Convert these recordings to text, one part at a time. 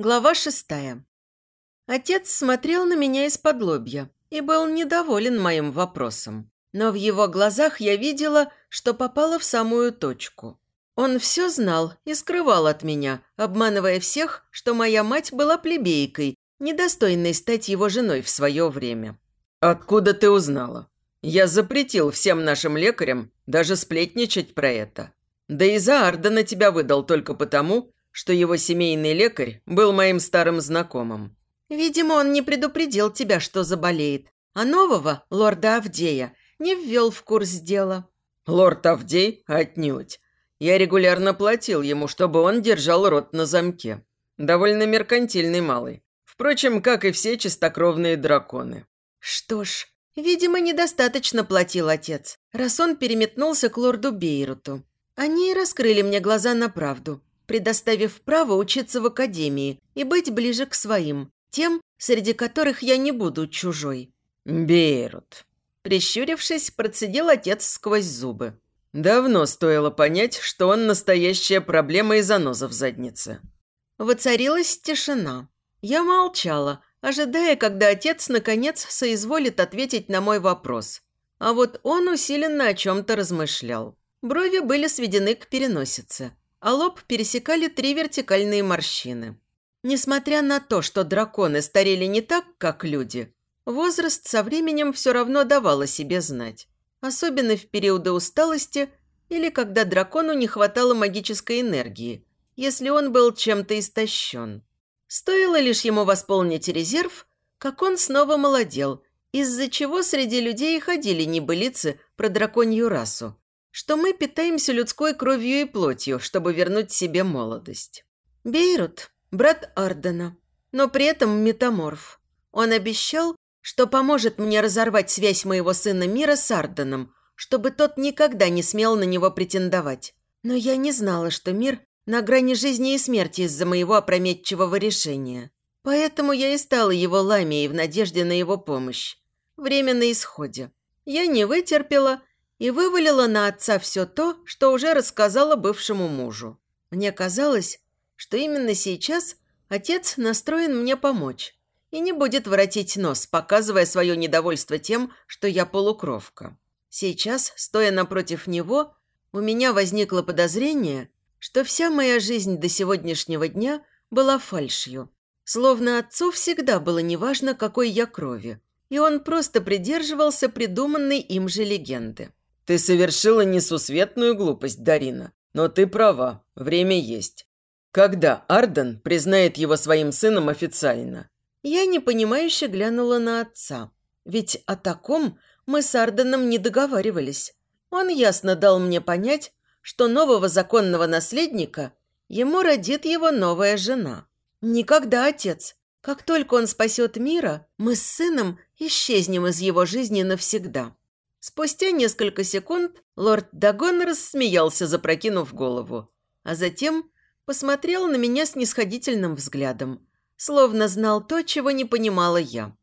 Глава шестая. Отец смотрел на меня из-под лобья и был недоволен моим вопросом. Но в его глазах я видела, что попала в самую точку. Он все знал и скрывал от меня, обманывая всех, что моя мать была плебейкой, недостойной стать его женой в свое время. «Откуда ты узнала? Я запретил всем нашим лекарям даже сплетничать про это. Да и за Ардена тебя выдал только потому, что его семейный лекарь был моим старым знакомым. Видимо, он не предупредил тебя, что заболеет, а нового, лорда Авдея, не ввел в курс дела. Лорд Авдей? Отнюдь. Я регулярно платил ему, чтобы он держал рот на замке. Довольно меркантильный малый. Впрочем, как и все чистокровные драконы. Что ж, видимо, недостаточно платил отец, раз он переметнулся к лорду Бейруту. Они и раскрыли мне глаза на правду предоставив право учиться в академии и быть ближе к своим, тем, среди которых я не буду чужой. «Бейрут», – прищурившись, процедил отец сквозь зубы. «Давно стоило понять, что он настоящая проблема и заноза в заднице». Воцарилась тишина. Я молчала, ожидая, когда отец, наконец, соизволит ответить на мой вопрос. А вот он усиленно о чем-то размышлял. Брови были сведены к переносице а лоб пересекали три вертикальные морщины. Несмотря на то, что драконы старели не так, как люди, возраст со временем все равно давал о себе знать. Особенно в периоды усталости или когда дракону не хватало магической энергии, если он был чем-то истощен. Стоило лишь ему восполнить резерв, как он снова молодел, из-за чего среди людей ходили небылицы про драконью расу, что мы питаемся людской кровью и плотью, чтобы вернуть себе молодость. Бейрут – брат Ардена, но при этом метаморф. Он обещал, что поможет мне разорвать связь моего сына Мира с Арденом, чтобы тот никогда не смел на него претендовать. Но я не знала, что Мир на грани жизни и смерти из-за моего опрометчивого решения. Поэтому я и стала его ламией в надежде на его помощь. Время на исходе. Я не вытерпела и вывалила на отца все то, что уже рассказала бывшему мужу. Мне казалось, что именно сейчас отец настроен мне помочь и не будет воротить нос, показывая свое недовольство тем, что я полукровка. Сейчас, стоя напротив него, у меня возникло подозрение, что вся моя жизнь до сегодняшнего дня была фальшью. Словно отцу всегда было неважно, какой я крови, и он просто придерживался придуманной им же легенды. Ты совершила несусветную глупость, Дарина. Но ты права, время есть. Когда Арден признает его своим сыном официально? Я непонимающе глянула на отца. Ведь о таком мы с Арденом не договаривались. Он ясно дал мне понять, что нового законного наследника ему родит его новая жена. Никогда, отец. Как только он спасет мира, мы с сыном исчезнем из его жизни навсегда. Спустя несколько секунд лорд Дагон рассмеялся, запрокинув голову, а затем посмотрел на меня с нисходительным взглядом, словно знал то, чего не понимала я.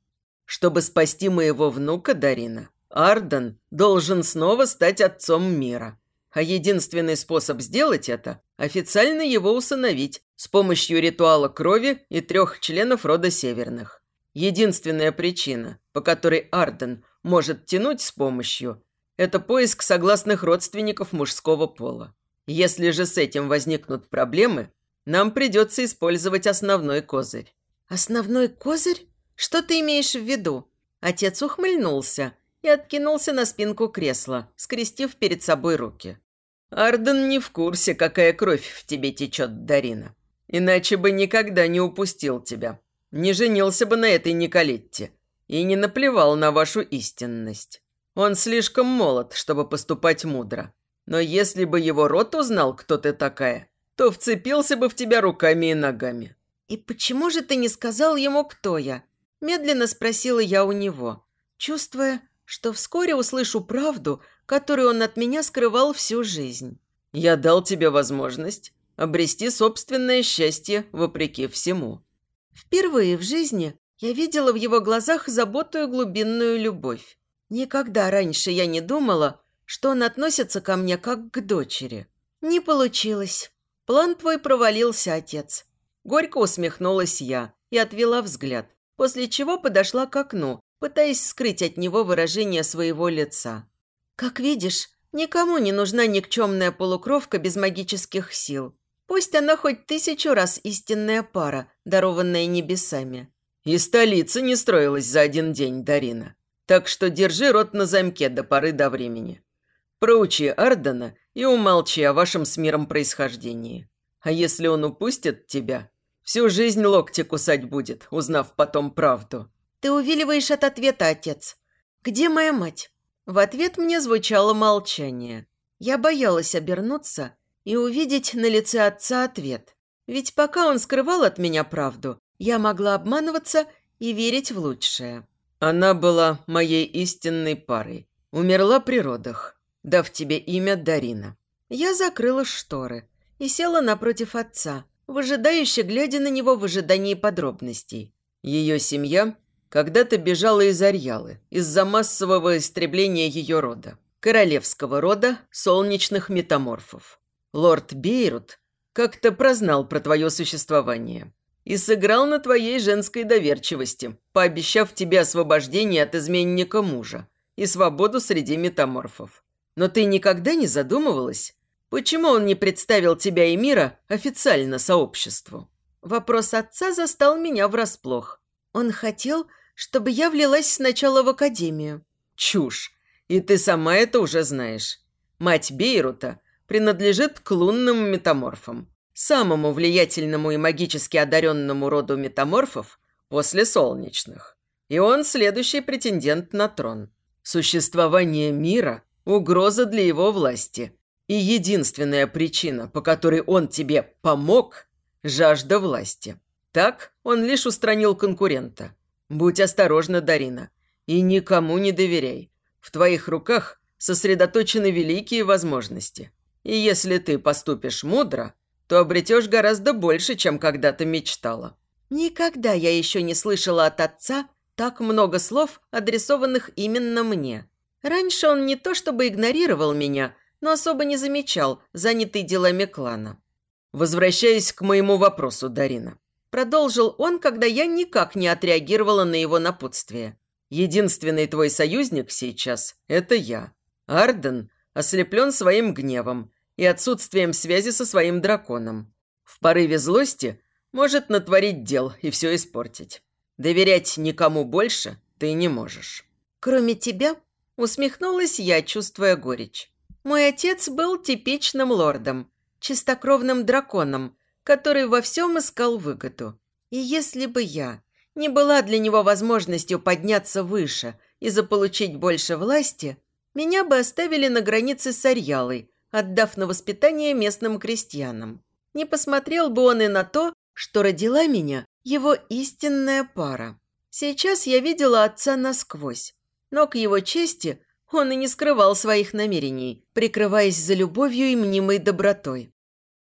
«Чтобы спасти моего внука, Дарина, Арден должен снова стать отцом мира. А единственный способ сделать это – официально его усыновить с помощью ритуала крови и трех членов рода Северных. Единственная причина, по которой Арден – может тянуть с помощью, это поиск согласных родственников мужского пола. Если же с этим возникнут проблемы, нам придется использовать основной козырь. «Основной козырь? Что ты имеешь в виду?» Отец ухмыльнулся и откинулся на спинку кресла, скрестив перед собой руки. «Арден не в курсе, какая кровь в тебе течет, Дарина. Иначе бы никогда не упустил тебя. Не женился бы на этой Николетте и не наплевал на вашу истинность. Он слишком молод, чтобы поступать мудро. Но если бы его род узнал, кто ты такая, то вцепился бы в тебя руками и ногами». «И почему же ты не сказал ему, кто я?» Медленно спросила я у него, чувствуя, что вскоре услышу правду, которую он от меня скрывал всю жизнь. «Я дал тебе возможность обрести собственное счастье вопреки всему». Впервые в жизни я видела в его глазах заботу и глубинную любовь. Никогда раньше я не думала, что он относится ко мне как к дочери. Не получилось. План твой провалился, отец. Горько усмехнулась я и отвела взгляд, после чего подошла к окну, пытаясь скрыть от него выражение своего лица. «Как видишь, никому не нужна никчемная полукровка без магических сил. Пусть она хоть тысячу раз истинная пара, дарованная небесами». «И столица не строилась за один день, Дарина. Так что держи рот на замке до поры до времени. Проучи Ардена и умолчи о вашем с миром происхождении. А если он упустит тебя, всю жизнь локти кусать будет, узнав потом правду». «Ты увиливаешь от ответа, отец. Где моя мать?» В ответ мне звучало молчание. Я боялась обернуться и увидеть на лице отца ответ. Ведь пока он скрывал от меня правду, я могла обманываться и верить в лучшее. Она была моей истинной парой. Умерла при родах, дав тебе имя Дарина. Я закрыла шторы и села напротив отца, выжидающе глядя на него в ожидании подробностей. Ее семья когда-то бежала из Арьялы из-за массового истребления ее рода, королевского рода солнечных метаморфов. Лорд Бейрут как-то прознал про твое существование и сыграл на твоей женской доверчивости, пообещав тебе освобождение от изменника мужа и свободу среди метаморфов. Но ты никогда не задумывалась, почему он не представил тебя и мира официально сообществу? Вопрос отца застал меня врасплох. Он хотел, чтобы я влилась сначала в академию. Чушь. И ты сама это уже знаешь. Мать Бейрута принадлежит к лунным метаморфам самому влиятельному и магически одаренному роду метаморфов после солнечных. И он следующий претендент на трон. Существование мира – угроза для его власти. И единственная причина, по которой он тебе помог – жажда власти. Так он лишь устранил конкурента. Будь осторожна, Дарина, и никому не доверяй. В твоих руках сосредоточены великие возможности. И если ты поступишь мудро – то обретешь гораздо больше, чем когда-то мечтала». Никогда я еще не слышала от отца так много слов, адресованных именно мне. Раньше он не то чтобы игнорировал меня, но особо не замечал, занятый делами клана. «Возвращаясь к моему вопросу, Дарина», продолжил он, когда я никак не отреагировала на его напутствие. «Единственный твой союзник сейчас – это я. Арден ослеплен своим гневом и отсутствием связи со своим драконом. В порыве злости может натворить дел и все испортить. Доверять никому больше ты не можешь. Кроме тебя, усмехнулась я, чувствуя горечь. Мой отец был типичным лордом, чистокровным драконом, который во всем искал выгоду. И если бы я не была для него возможностью подняться выше и заполучить больше власти, меня бы оставили на границе с Арьялой, отдав на воспитание местным крестьянам. Не посмотрел бы он и на то, что родила меня его истинная пара. Сейчас я видела отца насквозь, но к его чести он и не скрывал своих намерений, прикрываясь за любовью и мнимой добротой.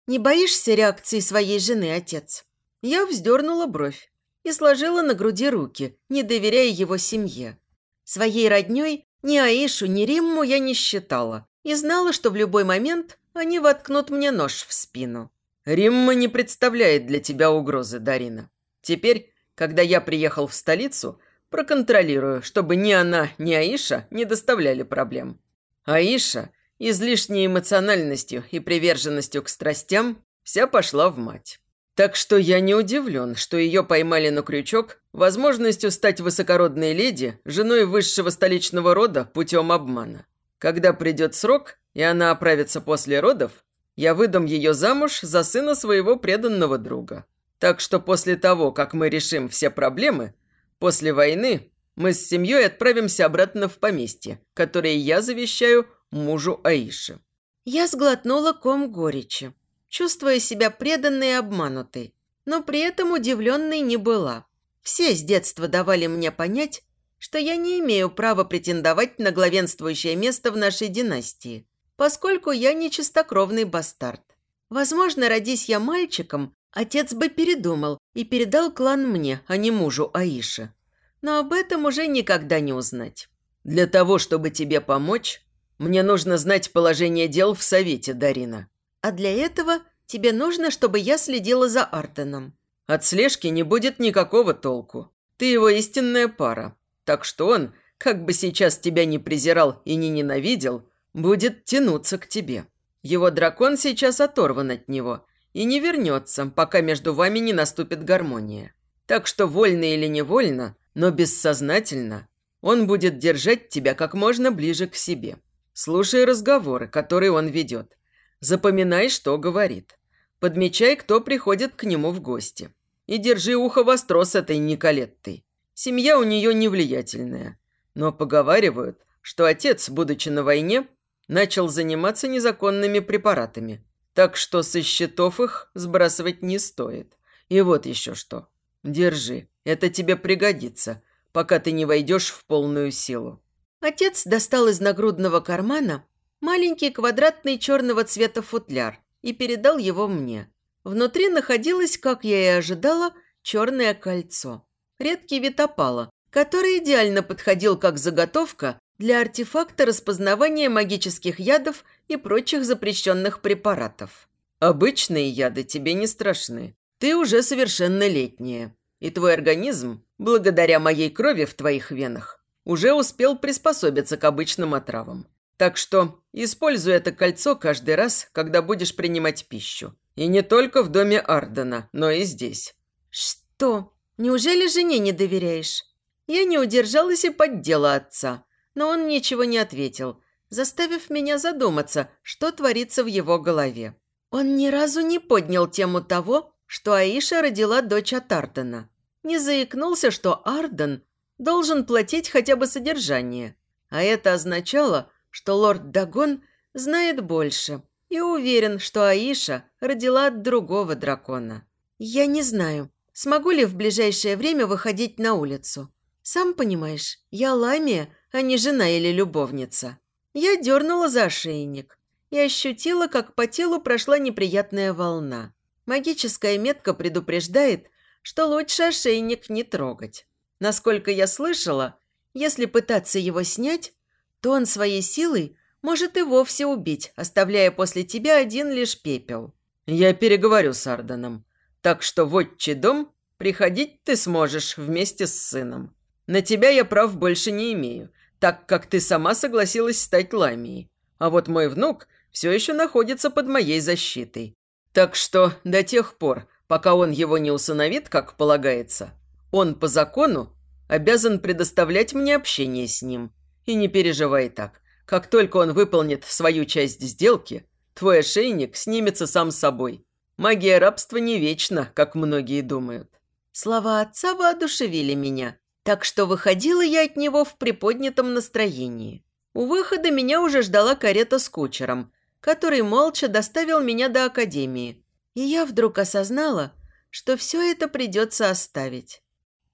«Не боишься реакции своей жены, отец?» Я вздернула бровь и сложила на груди руки, не доверяя его семье. Своей роднёй ни Аишу, ни Римму я не считала, и знала, что в любой момент они воткнут мне нож в спину. «Римма не представляет для тебя угрозы, Дарина. Теперь, когда я приехал в столицу, проконтролирую, чтобы ни она, ни Аиша не доставляли проблем. Аиша излишней эмоциональностью и приверженностью к страстям вся пошла в мать. Так что я не удивлен, что ее поймали на крючок возможностью стать высокородной леди, женой высшего столичного рода путем обмана. Когда придет срок, и она оправится после родов, я выдам ее замуж за сына своего преданного друга. Так что после того, как мы решим все проблемы, после войны мы с семьей отправимся обратно в поместье, которое я завещаю мужу Аиши». Я сглотнула ком горечи, чувствуя себя преданной и обманутой, но при этом удивленной не была. Все с детства давали мне понять, что я не имею права претендовать на главенствующее место в нашей династии, поскольку я не чистокровный бастард. Возможно, родись я мальчиком, отец бы передумал и передал клан мне, а не мужу Аиши. Но об этом уже никогда не узнать. Для того, чтобы тебе помочь, мне нужно знать положение дел в Совете, Дарина. А для этого тебе нужно, чтобы я следила за Артеном. От слежки не будет никакого толку. Ты его истинная пара. Так что он, как бы сейчас тебя не презирал и не ненавидел, будет тянуться к тебе. Его дракон сейчас оторван от него и не вернется, пока между вами не наступит гармония. Так что вольно или невольно, но бессознательно, он будет держать тебя как можно ближе к себе. Слушай разговоры, которые он ведет. Запоминай, что говорит. Подмечай, кто приходит к нему в гости. И держи ухо востро с этой Николеттой. Семья у нее невлиятельная. Но поговаривают, что отец, будучи на войне, начал заниматься незаконными препаратами. Так что со счетов их сбрасывать не стоит. И вот еще что. Держи, это тебе пригодится, пока ты не войдешь в полную силу. Отец достал из нагрудного кармана маленький квадратный черного цвета футляр и передал его мне. Внутри находилось, как я и ожидала, черное кольцо. Редкий вид опала, который идеально подходил как заготовка для артефакта распознавания магических ядов и прочих запрещенных препаратов. Обычные яды тебе не страшны. Ты уже совершеннолетняя. И твой организм, благодаря моей крови в твоих венах, уже успел приспособиться к обычным отравам. Так что используй это кольцо каждый раз, когда будешь принимать пищу. И не только в доме Ардена, но и здесь. Что? Неужели жене не доверяешь? Я не удержалась и поддела отца, но он ничего не ответил, заставив меня задуматься, что творится в его голове. Он ни разу не поднял тему того, что Аиша родила дочь от Ардена. Не заикнулся, что Арден должен платить хотя бы содержание. А это означало, что лорд Дагон знает больше – и уверен, что Аиша родила от другого дракона. Я не знаю, смогу ли в ближайшее время выходить на улицу. Сам понимаешь, я ламия, а не жена или любовница. Я дернула за ошейник и ощутила, как по телу прошла неприятная волна. Магическая метка предупреждает, что лучше ошейник не трогать. Насколько я слышала, если пытаться его снять, то он своей силой может и вовсе убить, оставляя после тебя один лишь пепел. Я переговорю с Арданом. Так что в отчий дом приходить ты сможешь вместе с сыном. На тебя я прав больше не имею, так как ты сама согласилась стать ламией. А вот мой внук все еще находится под моей защитой. Так что до тех пор, пока он его не усыновит, как полагается, он по закону обязан предоставлять мне общение с ним. И не переживай так. Как только он выполнит свою часть сделки, твой ошейник снимется сам собой. Магия рабства не вечна, как многие думают. Слова отца воодушевили меня, так что выходила я от него в приподнятом настроении. У выхода меня уже ждала карета с кучером, который молча доставил меня до академии. И я вдруг осознала, что все это придется оставить.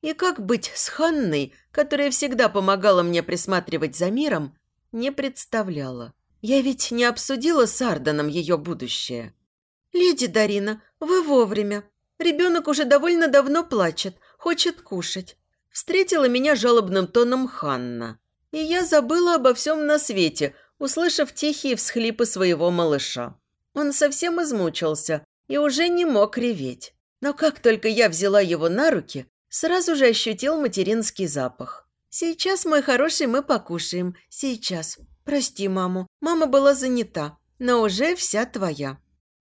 И как быть с Ханной, которая всегда помогала мне присматривать за миром, не представляла. Я ведь не обсудила с Арданом ее будущее. «Леди Дарина, вы вовремя. Ребенок уже довольно давно плачет, хочет кушать». Встретила меня жалобным тоном Ханна. И я забыла обо всем на свете, услышав тихие всхлипы своего малыша. Он совсем измучился и уже не мог реветь. Но как только я взяла его на руки, сразу же ощутил материнский запах. «Сейчас, мой хороший, мы покушаем. Сейчас. Прости маму. Мама была занята, но уже вся твоя».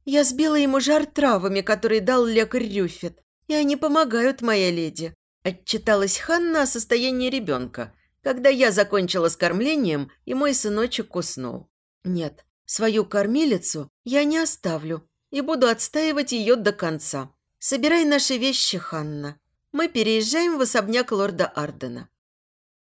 Я сбила ему жар травами, которые дал лекарь Рюфет, и они помогают, моя леди. Отчиталась Ханна о состоянии ребенка, когда я закончила с кормлением, и мой сыночек уснул. Нет, свою кормилицу я не оставлю и буду отстаивать ее до конца. Собирай наши вещи, Ханна. Мы переезжаем в особняк лорда Ардена.